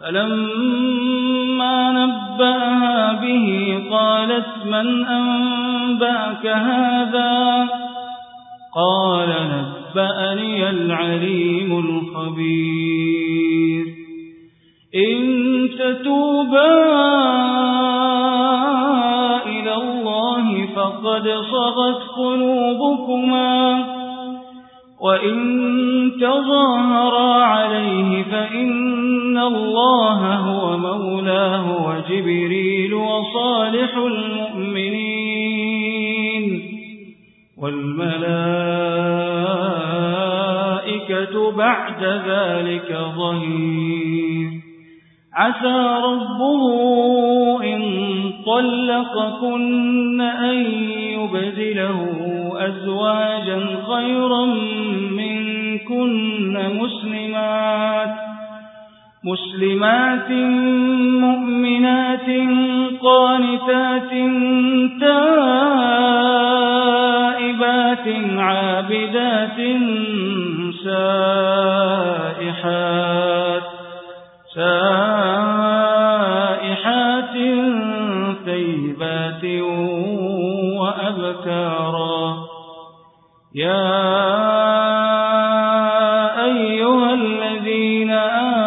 فلما نبأها به قالت من أنبأك هذا؟ قال نبأني العليم الخبير. إن تتوبا إلى الله فقد صغت قلوبكما وإن تظاهرا عليه فإن الله هو مولاه وجبريل وصالح المؤمنين والملائكة بعد ذلك ظهير. عسى ربه إن طلقكن أن يبدله أزواجا خيرا منكن مسلمات مسلمات مؤمنات قانتات تائبات عابدات سائحات سائحات ثيبات وأبكارا. يا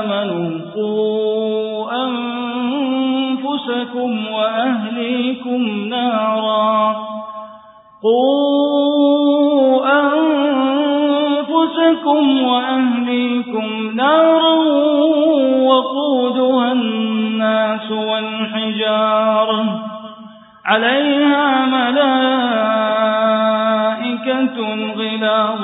آمنوا قوا أنفسكم وأهليكم نارا. قوا أنفسكم وأهليكم نارا وقودها الناس والحجارة. عليها ملائكة غلاظ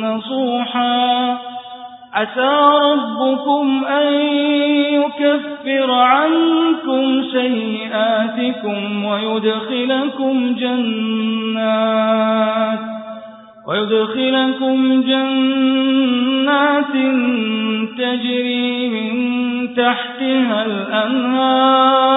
نصوحا. عسى ربكم أن يكفر عنكم سيئاتكم ويدخلكم جنات ويدخلكم جنات تجري من تحتها الأنهار.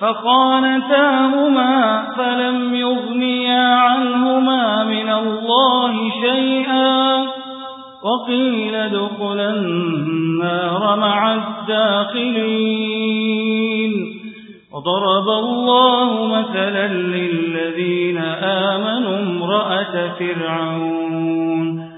فخانتاهما فلم يغنيا عنهما من الله شيئا وقيل دخل النار مع الداخلين. وضرب الله مثلا للذين آمنوا امرأة فرعون.